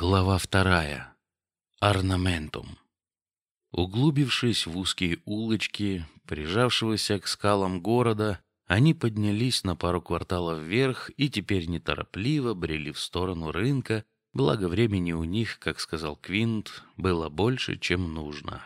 Глава вторая. Орнаментум. Углубившись в узкие улочки, прижавшегося к скалам города, они поднялись на пару кварталов вверх и теперь неторопливо брели в сторону рынка, благо времени у них, как сказал Квинт, было больше, чем нужно.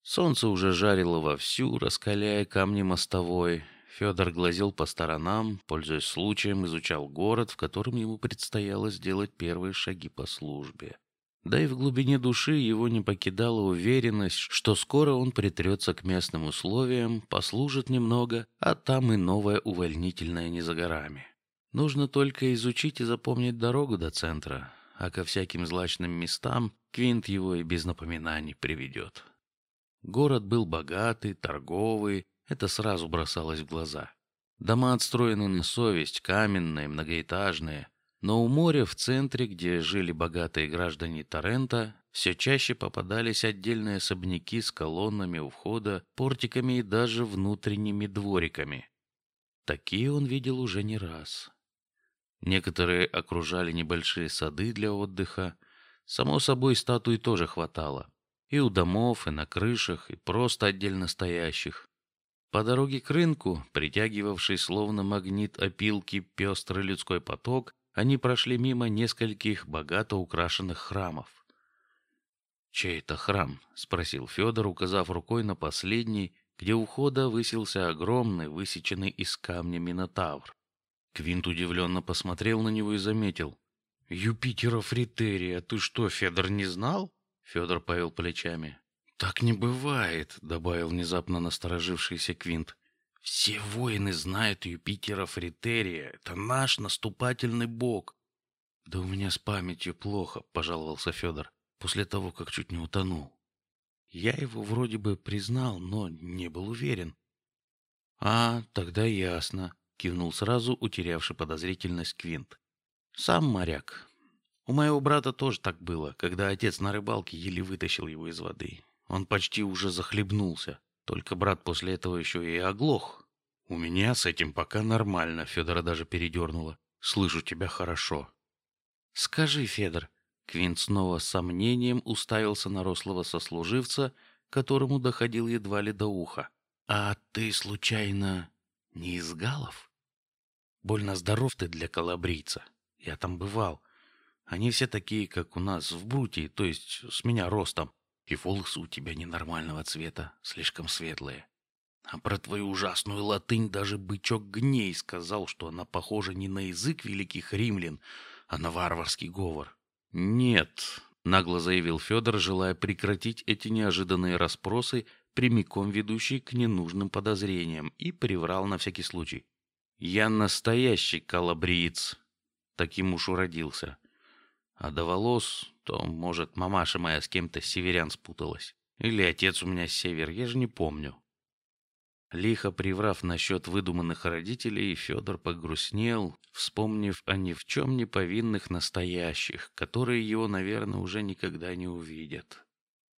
Солнце уже жарило вовсю, раскаляя камни мостовой. Федор глазел по сторонам, пользуясь случаем, изучал город, в котором ему предстояло сделать первые шаги по службе. Да и в глубине души его не покидала уверенность, что скоро он притрется к местным условиям, послужит немного, а там и новое увольнительное не за горами. Нужно только изучить и запомнить дорогу до центра, а ко всяким злачным местам Квинт его и без напоминаний приведет. Город был богатый, торговый, это сразу бросалось в глаза. Дома отстроены на совесть, каменные, многоэтажные. Но у моря в центре, где жили богатые граждане Торрента, все чаще попадались отдельные особняки с колоннами у входа, портиками и даже внутренними двориками. Такие он видел уже не раз. Некоторые окружали небольшие сады для отдыха. Само собой, статуй тоже хватало и у домов, и на крышах, и просто отдельно стоящих. По дороге к рынку, притягивавший словно магнит опилки пестрый людской поток, они прошли мимо нескольких богато украшенных храмов. Чей это храм? – спросил Федор, указав рукой на последний, где у входа высился огромный, высеченный из камня минотавр. Квинт удивленно посмотрел на него и заметил: Юпитера Фритерия. Ты что, Федор, не знал? Федор повел плечами. Так не бывает, добавил внезапно насторожившийся Квинт. Все воины знают Юпитера Фритерия. Это наш наступательный бог. Да у меня с памятью плохо, пожаловался Федор после того, как чуть не утонул. Я его вроде бы признал, но не был уверен. А, тогда ясно, кивнул сразу утерявший подозрительность Квинт. Сам моряк, у моего брата тоже так было, когда отец на рыбалке еле вытащил его из воды. Он почти уже захлебнулся. Только брат после этого еще и оглох. У меня с этим пока нормально. Федора даже передернула. Слышу тебя хорошо. Скажи, Федор. Квинт снова с сомнением уставился на рослого сослуживца, которому доходил едва ли до уха. А ты случайно не из галов? Больно здоров ты для калабрийца. Я там бывал. Они все такие, как у нас в Брутии, то есть с меня ростом. И волосы у тебя ненормального цвета, слишком светлые. А про твою ужасную латынь даже бычок Гней сказал, что она похожа не на язык великих римлян, а на варварский говор. Нет, нагло заявил Федор, желая прекратить эти неожиданные расспросы, прямиком ведущие к ненужным подозрениям, и приврал на всякий случай. Я настоящий калабриец, таким уж уродился. А до волос, то, может, мамаша моя с кем-то северян спуталась. Или отец у меня с север, я же не помню. Лихо приврав насчет выдуманных родителей, Федор погрустнел, вспомнив о ни в чем не повинных настоящих, которые его, наверное, уже никогда не увидят.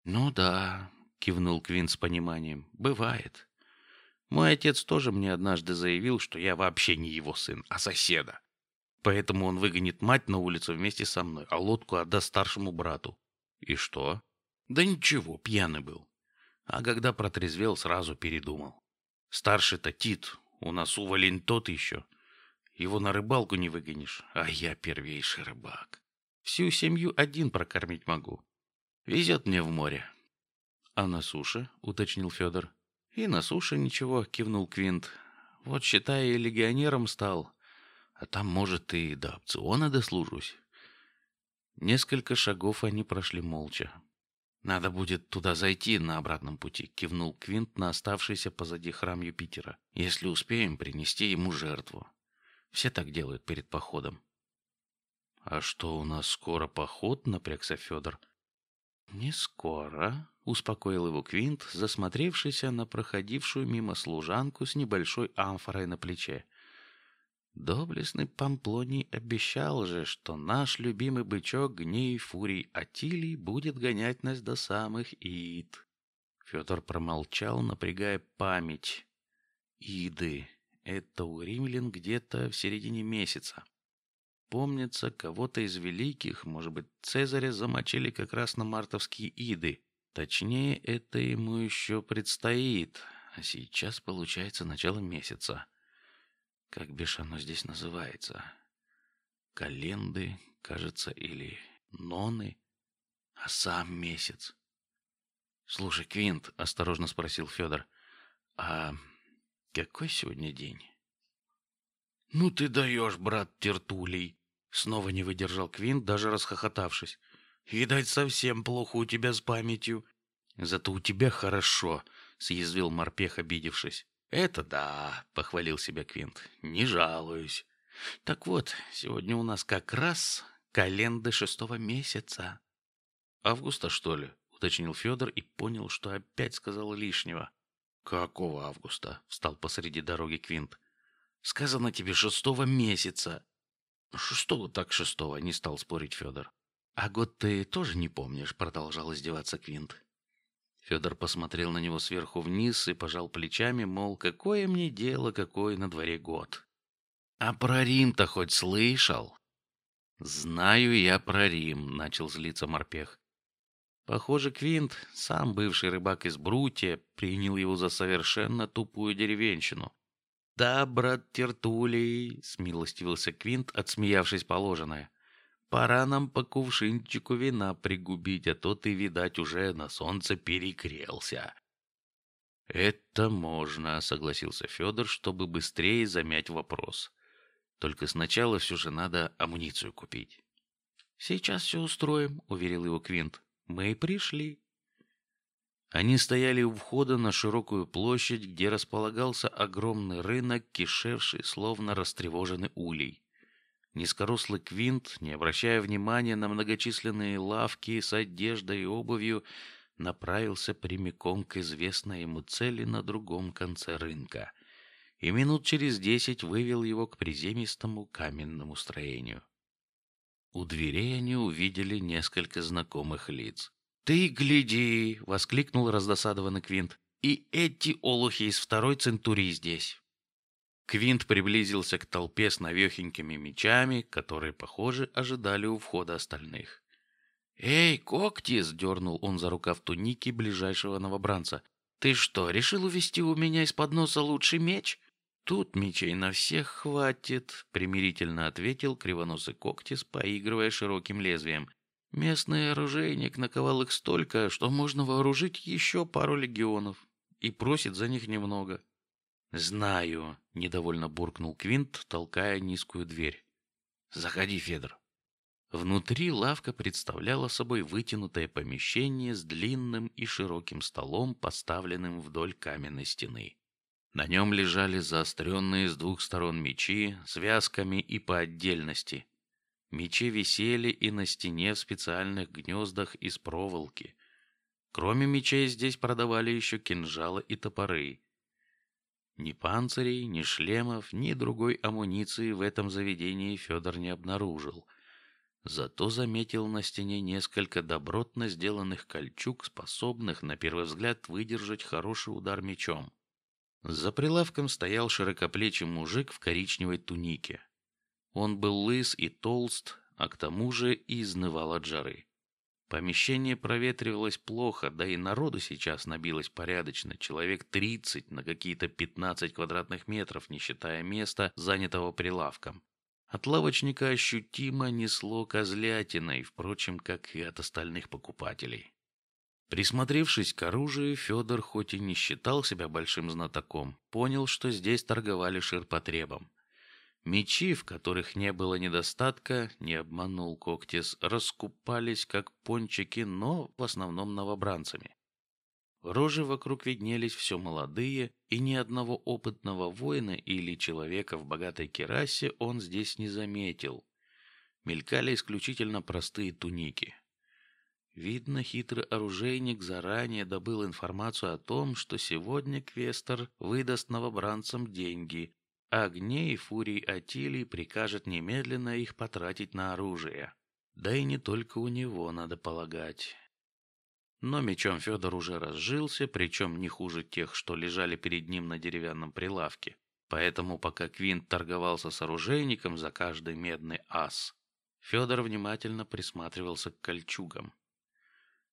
Ну да, кивнул Квин с пониманием. Бывает. Мой отец тоже мне однажды заявил, что я вообще не его сын, а соседа. Поэтому он выгонит мать на улицу вместе со мной, а лодку отдаст старшему брату. И что? Да ничего, пьяный был. А когда протрезвел, сразу передумал. Старший-то Тит, у нас уволень тот еще. Его на рыбалку не выгонишь, а я первейший рыбак. Всю семью один прокормить могу. Везет мне в море. А на суше, уточнил Федор. И на суше ничего, кивнул Квинт. Вот считай, легионером стал. А там, может, и до опциона дослужусь. Несколько шагов они прошли молча. Надо будет туда зайти на обратном пути, кивнул Квинт на оставшийся позади храм Юпитера. Если успеем принести ему жертву. Все так делают перед походом. А что у нас скоро поход? Напрягся Федор. Не скоро, успокоил его Квинт, засмотревшийся на проходившую мимо служанку с небольшой амфорой на плече. Доблестный Памплоний обещал же, что наш любимый бычок гней фурий Атилий будет гонять нас до самых Ид. Федор промолчал, напрягая память. Иды. Это у римлян где-то в середине месяца. помнится, кого-то из великих, может быть, Цезаря замочили как раз на мартовские иды. Точнее, это ему еще предстоит. А сейчас получается начало месяца. Как бишь оно здесь называется? Календы, кажется, или ноны, а сам месяц. Слушай, Квинт, осторожно спросил Федор, а какой сегодня день? Ну ты даешь, брат Тертулей. Снова не выдержал Квинт, даже расхохотавшись. Видать, совсем плохо у тебя с памятью. Зато у тебя хорошо, съязвил Морпех, обидевшись. Это да, похвалил себя Квинт. Не жалуюсь. Так вот, сегодня у нас как раз календы шестого месяца. Августа, что ли? уточнил Федор и понял, что опять сказал лишнего. Какого августа? Встал посреди дороги Квинт. Сказано тебе шестого месяца. Шестого так шестого, не стал спорить Федор. А год ты тоже не помнишь? Продолжал издеваться Квинт. Федор посмотрел на него сверху вниз и пожал плечами, мол, какое мне дело, какой на дворе год. А про Рим-то хоть слышал? Знаю я про Рим, начал злиться Морпех. Похоже, Квинт, сам бывший рыбак из Брутия, принял его за совершенно тупую деревенщину. Да, брат Тертулей, смилостивился Квинт, отсмеявшись положенное. Пора нам по кувшинчику вина пригубить, а то ты, видать, уже на солнце перекрелся. Это можно, согласился Федор, чтобы быстрее замять вопрос. Только сначала все же надо амуницию купить. Сейчас все устроим, уверил его Квинт. Мы пришли. Они стояли у входа на широкую площадь, где располагался огромный рынок, кишевший словно растревоженный улей. Низкорослый Квинт, не обращая внимания на многочисленные лавки с одеждой и обувью, направился прямиком к известной ему цели на другом конце рынка, и минут через десять вывел его к приземистому каменному строению. У дверей они увидели несколько знакомых лиц. Ты гляди! воскликнул раздосадованный Квинт. И эти олухи из второй центурии здесь. Квинт приблизился к толпе с навехенькими мечами, которые, похоже, ожидали у входа остальных. Эй, Коктис! дернул он за рукав туники ближайшего новобранца. Ты что, решил увести у меня из-под носа лучший меч? Тут мечей на всех хватит, примирительно ответил кривоносый Коктис, поигрывая широким лезвием. Местный оружейник наковал их столько, что можно вооружить еще пару легионов, и просит за них немного. Знаю, недовольно буркнул Квинт, толкая низкую дверь. Заходи, Федор. Внутри лавка представляла собой вытянутое помещение с длинным и широким столом, поставленным вдоль каменной стены. На нем лежали заостренные с двух сторон мечи, связками и по отдельности. Мечи висели и на стене в специальных гнездах из проволоки. Кроме мечей здесь продавали еще кинжалы и топоры. Ни панцирей, ни шлемов, ни другой амуниции в этом заведении Федор не обнаружил. Зато заметил на стене несколько добротно сделанных кольчуг, способных на первый взгляд выдержать хороший удар мечом. За прилавком стоял широкоплечий мужик в коричневой тунике. Он был лыс и толст, а к тому же и изнывал от жары. Помещение проветривалось плохо, да и народу сейчас набилось порядочно, человек тридцать на какие-то пятнадцать квадратных метров, не считая места, занятого прилавком. От лавочника ощутимо несло козлятиной, впрочем, как и от остальных покупателей. Присмотревшись к оружию, Федор, хоть и не считал себя большим знатоком, понял, что здесь торговали ширпотребом. Мечи, в которых не было недостатка, не обманул Коктис, раскупались как пончики, но в основном новобранцами. Рожи вокруг виднелись все молодые, и ни одного опытного воина или человека в богатой керасе он здесь не заметил. Мелькали исключительно простые туники. Видно, хитрый оружейник заранее добыл информацию о том, что сегодня Квестер выдаст новобранцам деньги, а гней фурий Атилий прикажет немедленно их потратить на оружие. Да и не только у него, надо полагать. Но мечом Федор уже разжился, причем не хуже тех, что лежали перед ним на деревянном прилавке. Поэтому, пока Квинт торговался с оружейником за каждый медный ас, Федор внимательно присматривался к кольчугам.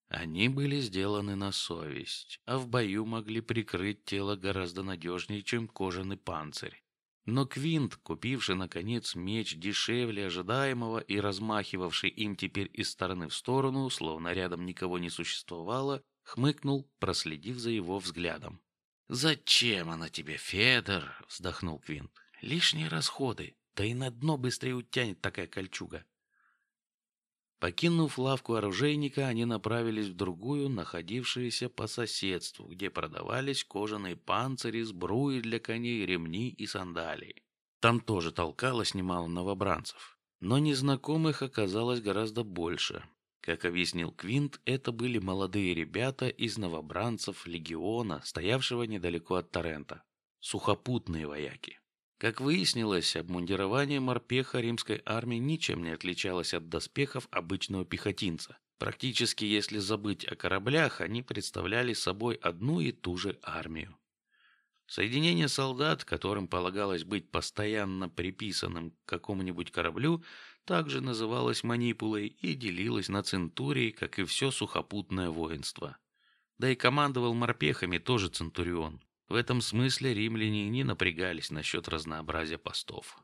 Они были сделаны на совесть, а в бою могли прикрыть тело гораздо надежнее, чем кожаный панцирь. Но Квинт, купивший наконец меч дешевле ожидаемого и размахивавший им теперь из стороны в сторону, словно рядом никого не существовало, хмыкнул, проследив за его взглядом. Зачем она тебе, Федор? вздохнул Квинт. Лишние расходы, да и на дно быстрее утянет такая кольчуга. Покинув лавку оружейника, они направились в другую, находившуюся по соседству, где продавались кожаные панцири, сбруи для коней, ремни и сандалии. Там тоже толкалось немало новобранцев, но незнакомых оказалось гораздо больше. Как объяснил Квинт, это были молодые ребята из новобранцев легиона, стоявшего недалеко от Торрента, сухопутные вояки. Как выяснилось, обмундирование морпеха римской армии ничем не отличалось от доспехов обычного пехотинца. Практически, если забыть о кораблях, они представляли собой одну и ту же армию. Соединение солдат, которым полагалось быть постоянно приписанным к какому-нибудь кораблю, также называлось манипулой и делилось на центурии, как и все сухопутное воинство. Да и командовал морпехами тоже центурион. В этом смысле римляне не напрягались насчет разнообразия постов.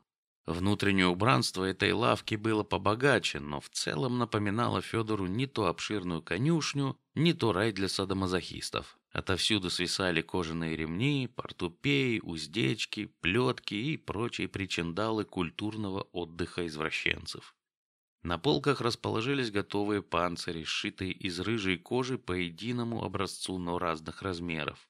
Внутреннее убранство этой лавки было побогаче, но в целом напоминало Федору не то обширную конюшню, не то рай для садомазохистов. Отовсюду свисали кожаные ремни, портупеи, уздечки, плетки и прочие причиндалы культурного отдыха извращенцев. На полках расположились готовые панцири, сшитые из рыжей кожи по единому образцу, но разных размеров.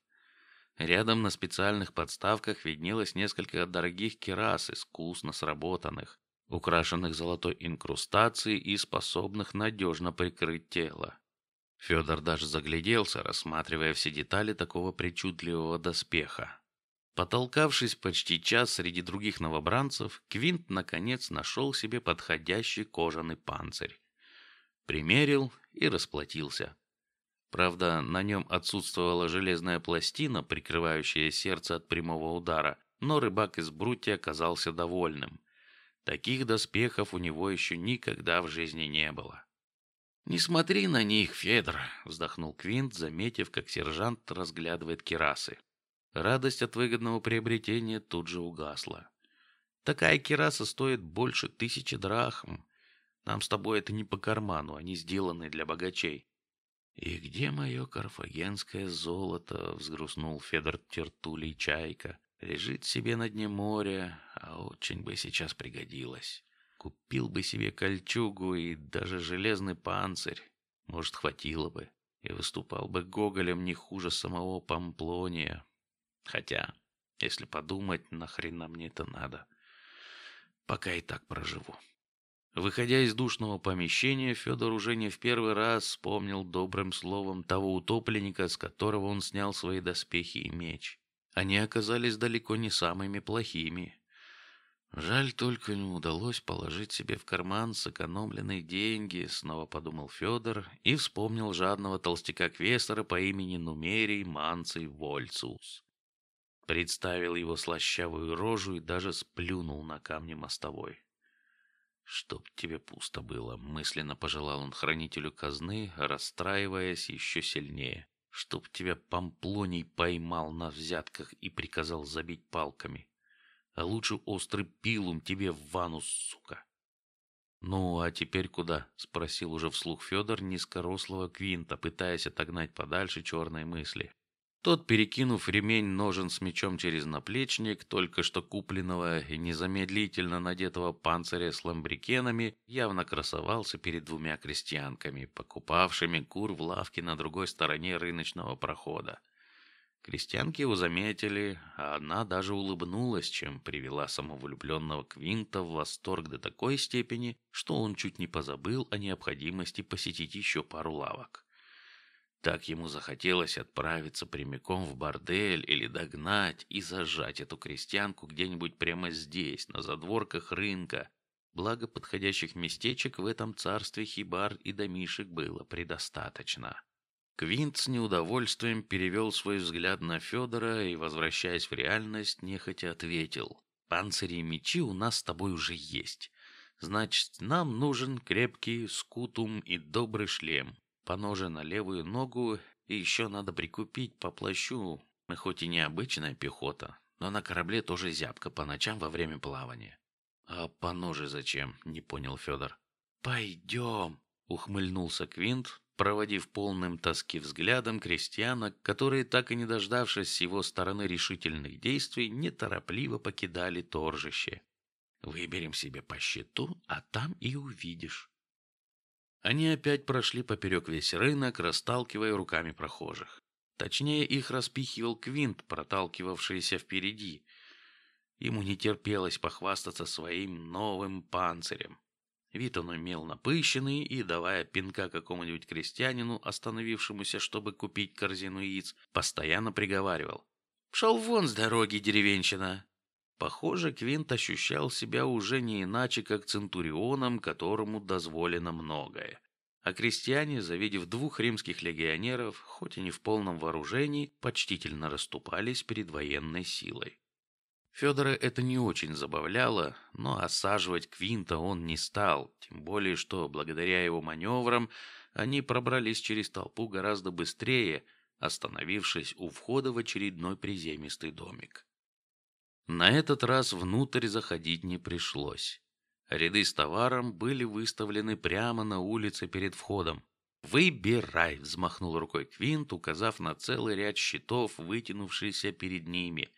Рядом на специальных подставках виднелось несколько дорогих кирас, искусно сработанных, украшенных золотой инкрустацией и способных надежно прикрыть тело. Федор даже загляделся, рассматривая все детали такого причудливого доспеха. Потолкавшись почти час среди других новобранцев, Квинт наконец нашел себе подходящий кожаный панцирь, примерил и расплатился. Правда, на нем отсутствовала железная пластина, прикрывающая сердце от прямого удара, но рыбак из Брути оказался довольным. Таких доспехов у него еще никогда в жизни не было. Не смотри на них, Федор, вздохнул Квинт, заметив, как сержант разглядывает кирасы. Радость от выгодного приобретения тут же угасла. Такая кираса стоит больше тысячи драхм. Нам с тобой это не по карману, они сделаны для богачей. И где мое карфагенское золото? Взгрустнул Федор Тертулей Чайка. Лежит себе на дне моря, а очень бы сейчас пригодилось. Купил бы себе кольчугу и даже железный панцирь, может, хватило бы, и выступал бы Гоголем не хуже самого Памплония. Хотя, если подумать, нахрена мне это надо? Пока и так проживу. Выходя из душного помещения, Федор уже не в первый раз вспомнил добрым словом того утопленника, с которого он снял свои доспехи и меч. Они оказались далеко не самыми плохими. Жаль только не удалось положить себе в карман сэкономленные деньги, снова подумал Федор и вспомнил жадного толстяка Квестера по имени Нумерий Манций Вольцус. Представил его слащавую рожу и даже сплюнул на камне мостовой. Чтоб тебе пусто было, мысленно пожелал он хранителю казны, расстраиваясь еще сильнее. Чтоб тебя Памплоний поймал на взятках и приказал забить палками а лучше острый пилум тебе в ванну, сука. Ну, а теперь куда? спросил уже вслух Федор низкорослого Квинта, пытаясь отогнать подальше черные мысли. Тот, перекинув ремень ножен с мечом через наплечник, только что купленного и незамедлительно надетого панциря с ламбрикенами, явно красовался перед двумя крестьянками, покупавшими кур в лавке на другой стороне рыночного прохода. Крестьянки его заметили, а одна даже улыбнулась, чем привела самовлюбленного Квинта в восторг до такой степени, что он чуть не позабыл о необходимости посетить еще пару лавок. Так ему захотелось отправиться прямиком в бордель или догнать и зажать эту крестьянку где-нибудь прямо здесь, на задворках рынка. Благо подходящих местечек в этом царстве хибар и домишек было предостаточно. Квинт с неудовольствием перевел свой взгляд на Федора и, возвращаясь в реальность, нехотя ответил: "Панцири и мечи у нас с тобой уже есть. Значит, нам нужен крепкий скутум и добрый шлем, поноже на левую ногу, и еще надо прикупить по плащу. Мы хоть и не обычная пехота, но на корабле тоже зябко по ночам во время плавания. А по ноже зачем? Не понял Федор. Пойдем, ухмыльнулся Квинт, проводив полным тоски взглядом крестьяна, которые, так и не дождавшись с его стороны решительных действий, неторопливо покидали торжище. Выберем себе по счету, а там и увидишь. Они опять прошли поперек весь рынок, расталкивая руками прохожих. Точнее, их распихивал Квинт, проталкивавшийся впереди. Ему не терпелось похвастаться своим новым панцирем. Вид он имел напыщенный и, давая пинка какому-нибудь крестьянину, остановившемуся, чтобы купить корзину яиц, постоянно приговаривал: "Пшел вон с дороги, деревенщина!" Похоже, Квинт ощущал себя уже не иначе, как центурионом, которому дозволено многое. А крестьяне, завидев двух римских легионеров, хоть и не в полном вооружении, почтительно расступались перед военной силой. Федора это не очень забавляло, но осаживать Квинта он не стал, тем более что благодаря его маневрам они пробрались через толпу гораздо быстрее, остановившись у входа в очередной приземистый домик. На этот раз внутрь заходить не пришлось. Ряды с товаром были выставлены прямо на улице перед входом. Выбирай, взмахнул рукой Квинт, указав на целый ряд щитов, вытянувшийся перед ними.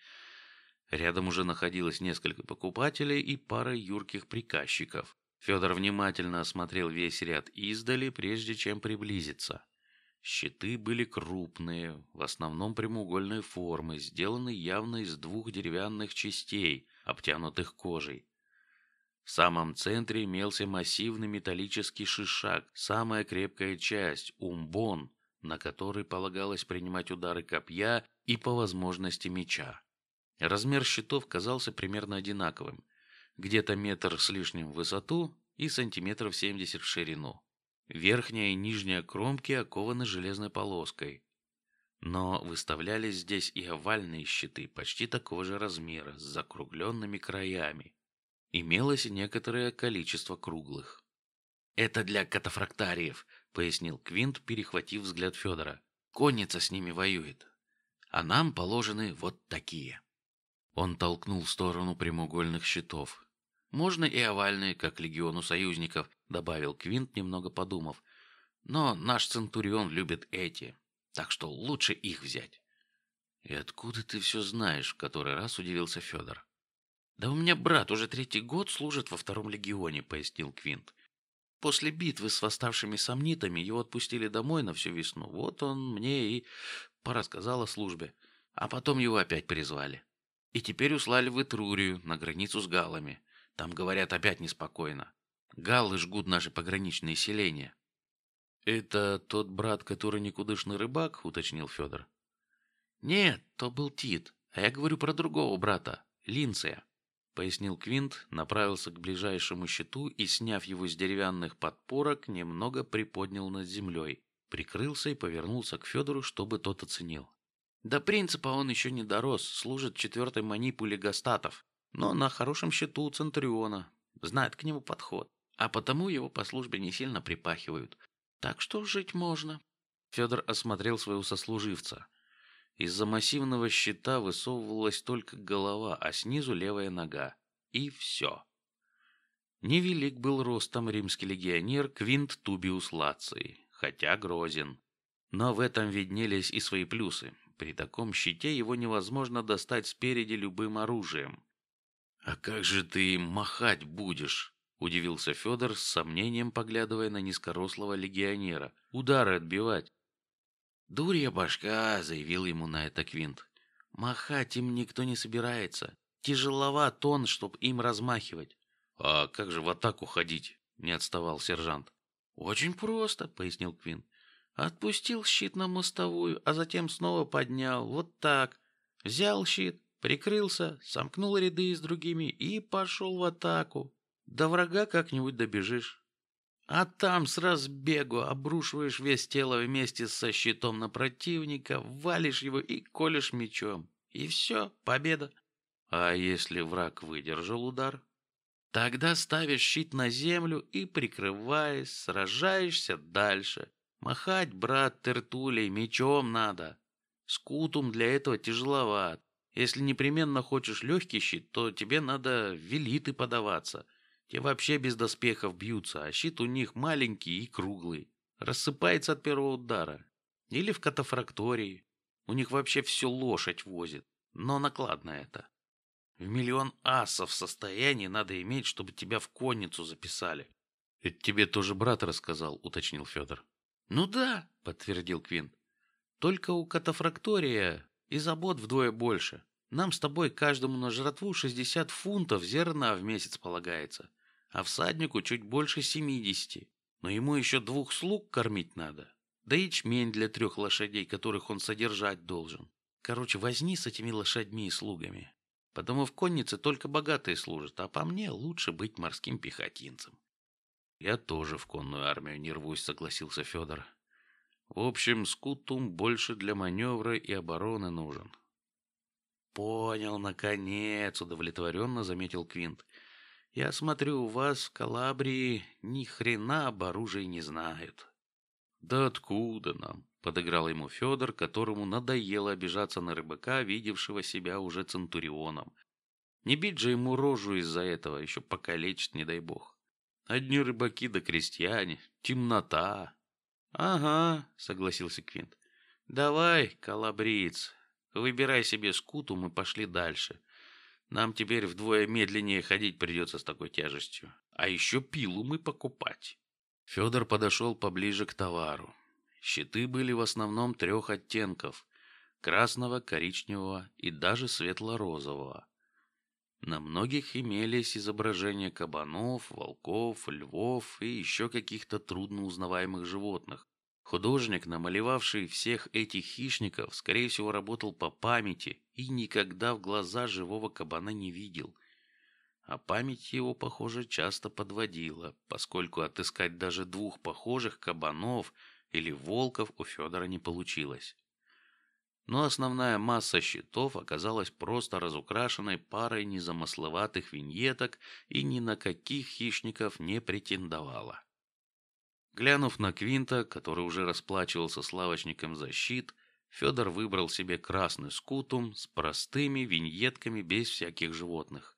Рядом уже находилось несколько покупателей и пара юрких приказчиков. Федор внимательно осмотрел весь ряд издали, прежде чем приблизиться. Щиты были крупные, в основном прямоугольной формы, сделаны явно из двух деревянных частей, обтянутых кожей. В самом центре имелся массивный металлический шишак, самая крепкая часть умбон, на который полагалось принимать удары копья и по возможности меча. Размер щитов казался примерно одинаковым, где-то метр с лишним в высоту и сантиметров семьдесят в ширину. Верхняя и нижняя кромки окованы железной полоской, но выставлялись здесь и овальные щиты почти такого же размера с закругленными краями Имелось некоторое количество круглых. Это для катафрактариев, пояснил Квинт, перехватив взгляд Федора. Конница с ними воюет, а нам положены вот такие. Он толкнул в сторону прямоугольных щитов. Можно и овальные, как легиону союзников, добавил Квинт, немного подумав. Но наш центурион любит эти, так что лучше их взять. И откуда ты все знаешь? В который раз удивился Федор. Да у меня брат уже третий год служит во втором легионе, пояснил Квинт. После битвы с восставшими сомнитами его отпустили домой на всю весну. Вот он мне и порассказал о службе, а потом его опять призвали. И теперь услали в Этрурию на границу с галлами. Там говорят опять неспокойно. Галлы жгут наши пограничные селения. Это тот брат, который никудышный рыбак, уточнил Федор. Нет, то был Тит, а я говорю про другого брата, Линция пояснил Квинт, направился к ближайшему щиту и, сняв его с деревянных подпорок, немного приподнял над землей, прикрылся и повернулся к Федору, чтобы тот оценил. До принципа он еще не дорос, служит четвертой манипуле гастатов, но на хорошем счету у Центуриона, знает к нему подход, а потому его по службе не сильно припахивают. Так что жить можно. Федор осмотрел своего сослуживца. Из-за массивного щита высовывалась только голова, а снизу левая нога. И все. Невелик был ростом римский легионер Квинт Тубиус Лаций, хотя грозен. Но в этом виднелись и свои плюсы. При таком щите его невозможно достать спереди любым оружием. А как же ты махать будешь? Удивился Федор с сомнением, поглядывая на низкорослого легионера. Удары отбивать. Дурья башка, заявил ему на это Квинт. Махать им никто не собирается. Тяжеловат он, чтоб им размахивать. А как же в атаку ходить? Не отставал сержант. Очень просто, пояснил Квинт. Отпустил щит на мостовую, а затем снова поднял. Вот так. Взял щит, прикрылся, сомкнул ряды с другими и пошел в атаку. До врага как-нибудь добежишь. А там с разбегу обрушиваешь весь тело вместе со щитом на противника, валишь его и колешь мечом. И все, победа. А если враг выдержал удар? Тогда ставишь щит на землю и, прикрываясь, сражаешься дальше. Махать, брат, тертулей, мечом надо. Скутум для этого тяжеловат. Если непременно хочешь легкий щит, то тебе надо велиты подаваться. Те вообще без доспехов бьются, а щит у них маленький и круглый. Рассыпается от первого удара. Или в катафрактории. У них вообще все лошадь возит. Но накладно это. В миллион асов состоянии надо иметь, чтобы тебя в конницу записали. Это тебе тоже брат рассказал, уточнил Федор. Ну да, подтвердил Квинт. Только у катафрактория и забот вдвое больше. Нам с тобой каждому на жратву шестьдесят фунтов зерна в месяц полагается, а всаднику чуть больше семидесяти. Но ему еще двух слуг кормить надо, да и чмень для трех лошадей, которых он содержать должен. Короче, возни с этими лошадьми и слугами. Потому в коннице только богатые служат, а по мне лучше быть морским пехотинцем. Я тоже в конную армию не рвусь, согласился Федор. В общем, скутум больше для маневра и обороны нужен. Понял, наконец, удовлетворенно заметил Квинт. Я смотрю, у вас в Калабрии ни хрена об оружии не знают. Да откуда нам? Подыграл ему Федор, которому надоело обижаться на рыбака, видевшего себя уже центурионом. Не бить же ему рожу из-за этого, еще покалечить, не дай бог. Одни рыбаки да крестьяне, темнота. Ага, согласился Квинт. Давай, калабриец, выбирай себе скуту, мы пошли дальше. Нам теперь вдвое медленнее ходить придется с такой тяжестью. А еще пилу мы покупать. Федор подошел поближе к товару. Щиты были в основном трех оттенков: красного, коричневого и даже светло-розового. На многих имелись изображения кабанов, волков, львов и еще каких-то трудно узнаваемых животных. Художник, намалевавший всех этих хищников, скорее всего, работал по памяти и никогда в глаза живого кабана не видел. А память его, похоже, часто подводила, поскольку отыскать даже двух похожих кабанов или волков у Федора не получилось. Но основная масса щитов оказалась просто разукрашенной парой незамысловатых виньеток и ни на каких хищников не претендовала. Глянув на Квинта, который уже расплачивался с лавочником за щит, Федор выбрал себе красный скутум с простыми виньетками без всяких животных.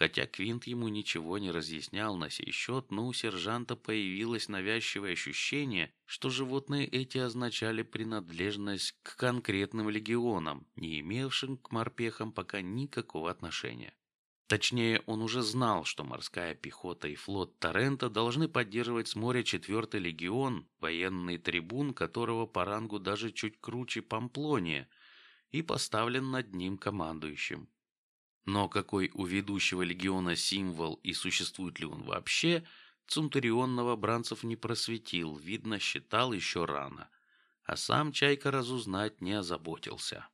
Хотя Квинт ему ничего не разъяснял на сей счет, но у сержанта появилось навязчивое ощущение, что животные эти означали принадлежность к конкретным легионам, не имевшим к морпехам пока никакого отношения. Точнее, он уже знал, что морская пехота и флот Торрента должны поддерживать с моря четвертый легион, военный трибун которого по рангу даже чуть круче Памплония, и поставлен над ним командующим. Но какой у ведущего легиона символ и существует ли он вообще, Цунтурион новобранцев не просветил, видно, считал еще рано, а сам Чайка разузнать не озаботился.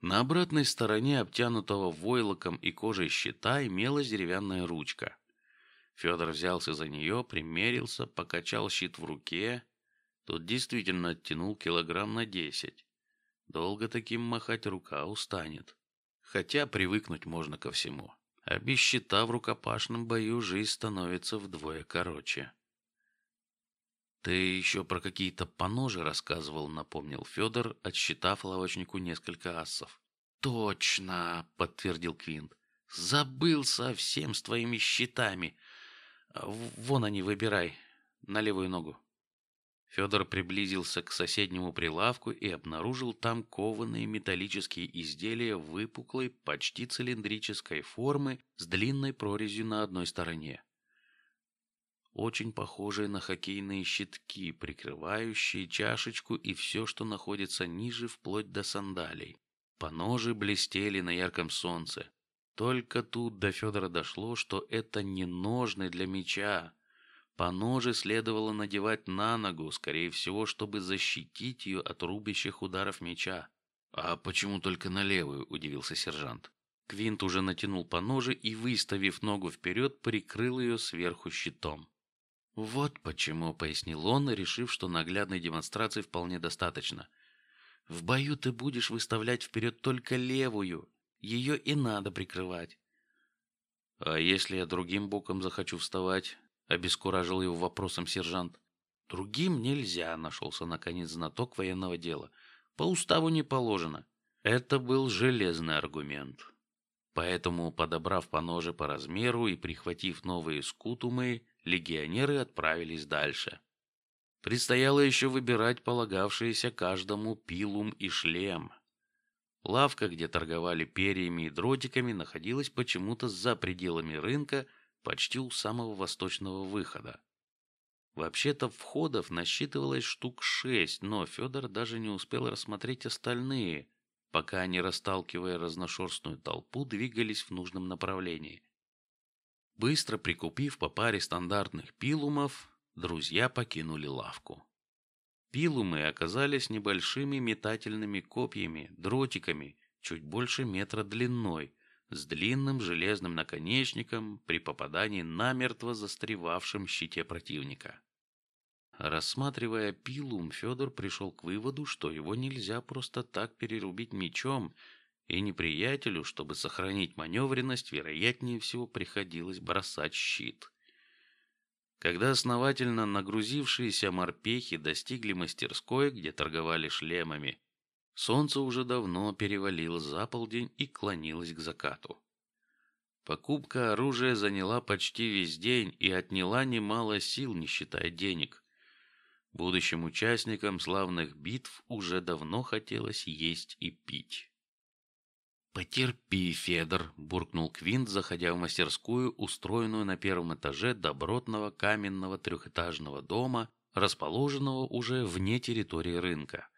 На обратной стороне обтянутого войлоком и кожей щита имелась деревянная ручка. Федор взялся за нее, примерился, покачал щит в руке. Тот действительно оттянул килограмм на десять. Долго таким махать рука устанет. Хотя привыкнуть можно ко всему. А без щита в рукопашном бою жизнь становится вдвое короче. Ты еще про какие-то поножи рассказывал, напомнил Федор, отсчитав лавочнику несколько ассов. Точно, подтвердил Квинт. Забыл совсем с твоими щитами. Вон они, выбирай на левую ногу. Федор приблизился к соседнему прилавку и обнаружил там кованые металлические изделия выпуклой, почти цилиндрической формы с длинной прорезью на одной стороне. Очень похожие на хоккейные щитки, прикрывающие чашечку и все, что находится ниже, вплоть до сандалий. Поножи блестели на ярком солнце. Только тут до Федора дошло, что это не ножны для меча, по ноже следовало надевать на ногу, скорее всего, чтобы защитить ее от рубящих ударов меча. А почему только на левую? удивился сержант. Квинт уже натянул по ноже и, выставив ногу вперед, прикрыл ее сверху щитом. Вот почему, пояснил он, решив, что наглядной демонстрации вполне достаточно. В бою ты будешь выставлять вперед только левую, ее и надо прикрывать. А если я другим боком захочу вставать? Обескуражил его вопросом сержант. Другим нельзя, нашелся наконец знаток военного дела. По уставу не положено. Это был железный аргумент. Поэтому, подобрав по ноже по размеру и прихватив новые скутумы, легионеры отправились дальше. Предстояло еще выбирать полагавшиеся каждому пилум и шлем. Лавка, где торговали перьями и дротиками, находилась почему-то за пределами рынка, почти у самого восточного выхода. Вообще-то входов насчитывалось штук шесть, но Федор даже не успел рассмотреть остальные, пока они, расталкивая разношерстную толпу, двигались в нужном направлении. Быстро прикупив по паре стандартных пилумов, друзья покинули лавку. Пилумы оказались небольшими метательными копьями, дротиками, чуть больше метра длиной, с длинным железным наконечником при попадании намертво застревавшим щите противника. Рассматривая пилум, Федор пришел к выводу, что его нельзя просто так перерубить мечом, и неприятелю, чтобы сохранить маневренность, вероятнее всего приходилось бросать щит. Когда основательно нагрузившиеся морпехи достигли мастерской, где торговали шлемами, солнце уже давно перевалило за полдень и клонилось к закату. Покупка оружия заняла почти весь день и отняла немало сил, не считая денег. Будущим участникам славных битв уже давно хотелось есть и пить. Потерпи, Федор, буркнул Квинт, заходя в мастерскую, устроенную на первом этаже добротного каменного трехэтажного дома, расположенного уже вне территории рынка.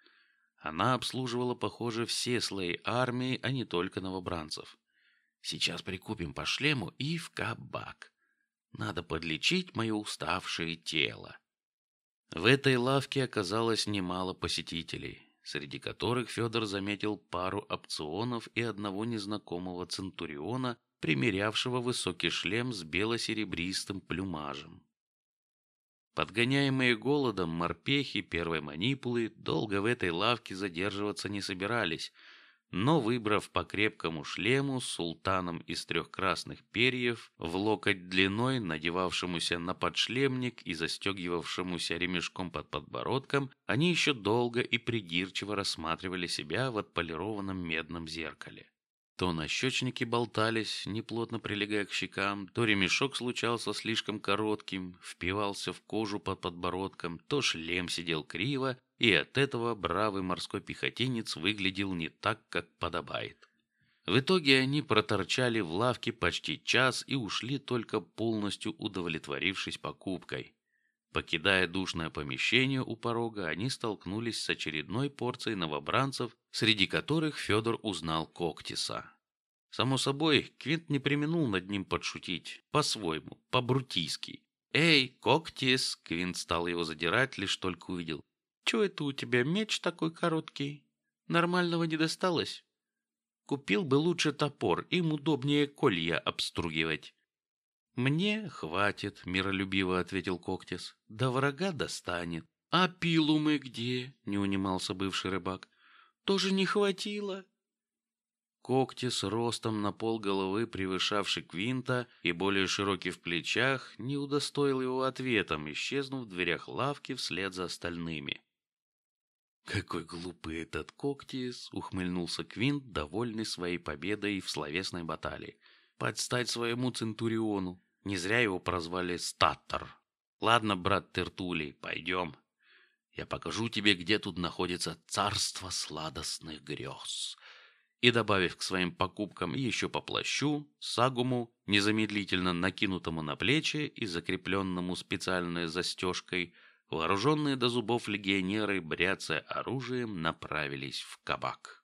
Она обслуживала, похоже, все слои армии, а не только новобранцев. Сейчас прикупим по шлему и в кабак. Надо подлечить мое уставшее тело. В этой лавке оказалось немало посетителей, среди которых Федор заметил пару опционов и одного незнакомого центуриона, примерявшего высокий шлем с бело-серебристым плюмажем. Подгоняемые голодом морпехи первой манипулы долго в этой лавке задерживаться не собирались, но выбрав по крепкому шлему с султаном из трех красных перьев в локоть длиной, надевавшемуся на подшлемник и застегивавшемуся ремешком под подбородком, они еще долго и придирчиво рассматривали себя в отполированном медном зеркале. То нащечники болтались, неплотно прилегая к щекам, то ремешок случался слишком коротким, впивался в кожу под подбородком, то шлем сидел криво, и от этого бравый морской пехотинец выглядел не так, как подобает. В итоге они проторчали в лавке почти час и ушли только полностью удовлетворившись покупкой. Покидая душное помещение у порога, они столкнулись с очередной порцией новобранцев, среди которых Федор узнал Коктиса. Само собой, Квинт не применул над ним подшутить, по-своему, по-брутийски. «Эй, Коктис!» — Квинт стал его задирать, лишь только увидел. Чего это у тебя меч такой короткий? Нормального не досталось? Купил бы лучше топор, им удобнее колья обстругивать. Мне хватит, миролюбиво ответил Коктис. До врага достанет. А пилу мы где? Не унимался бывший рыбак. Тоже не хватило. Коктис ростом на пол головы превышавший Квинта и более широкий в плечах, не удостоил его ответом, исчезнув в дверях лавки вслед за остальными. Какой глупый этот Коктис, ухмыльнулся Квинт, довольный своей победой в словесной баталии. Подстать своему центуриону. Не зря его прозвали Статтер. Ладно, брат Тертулий, пойдем. Я покажу тебе, где тут находится царство сладостных грез. И добавив к своим покупкам еще по плащу, сагуму, незамедлительно накинутому на плечи и закрепленному специальной застежкой, Вооруженные до зубов легионеры, бряцая оружием, направились в кабак.